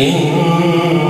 إن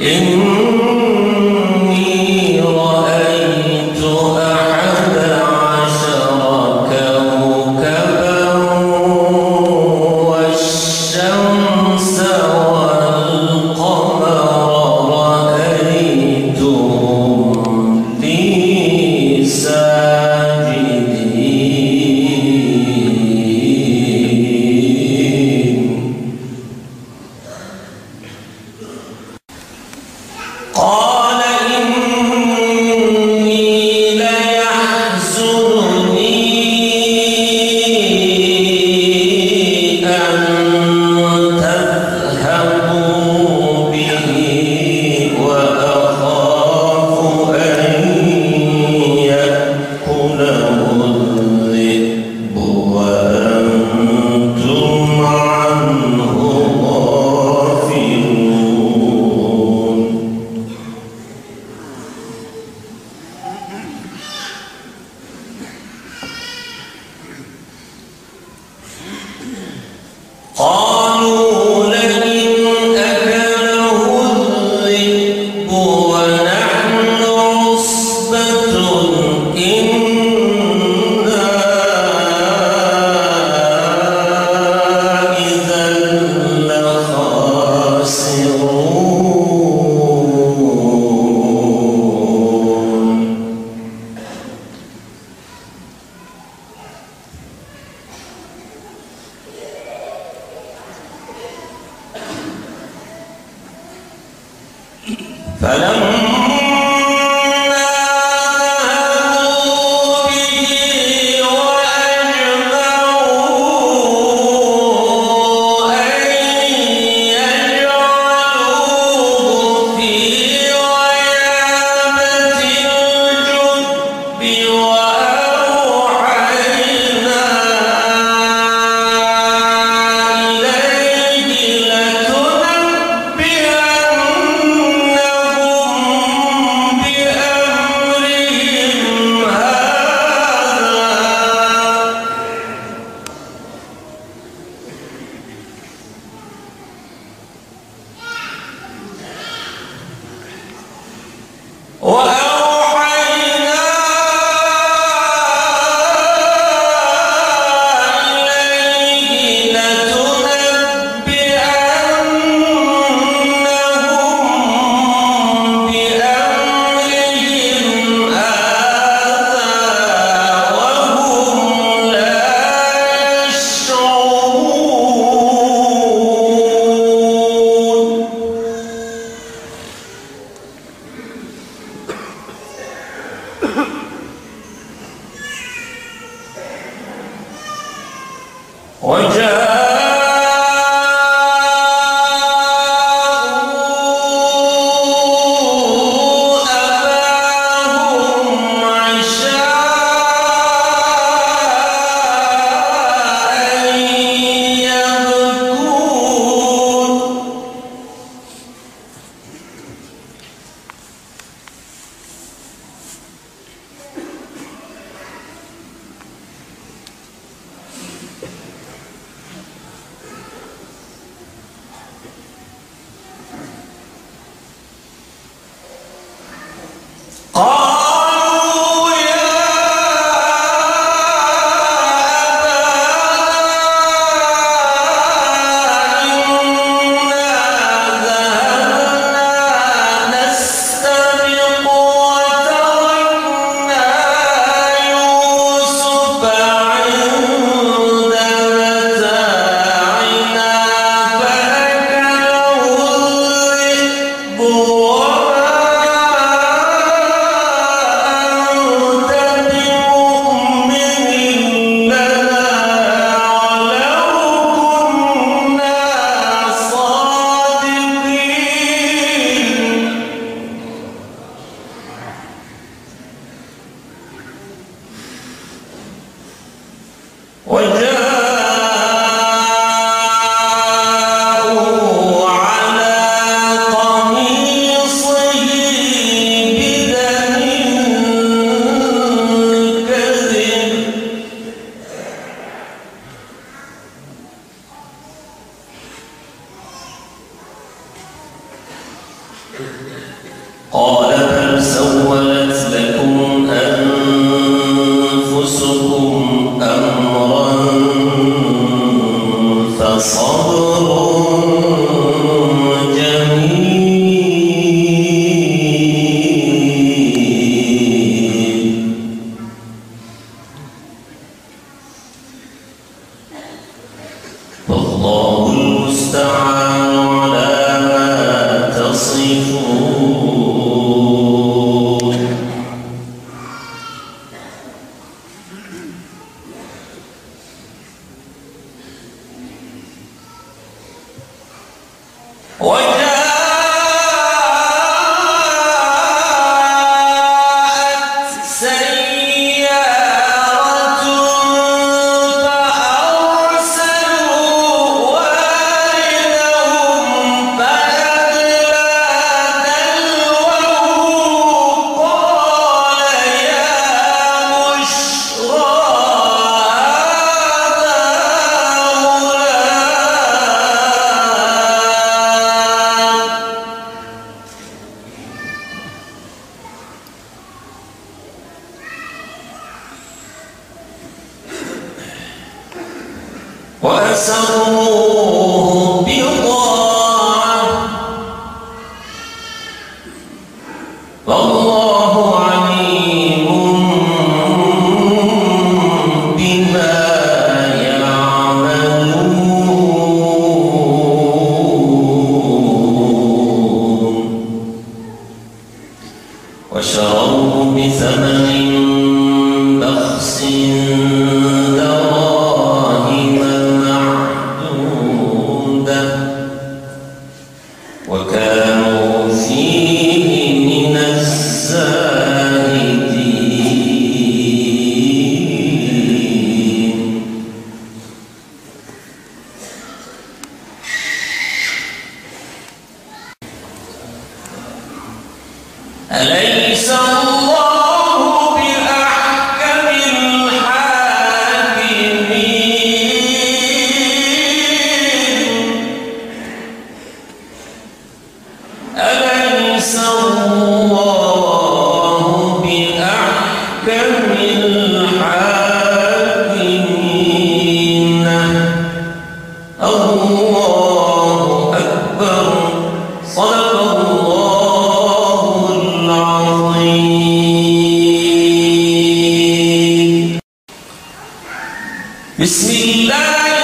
إن فلما おい بسم الله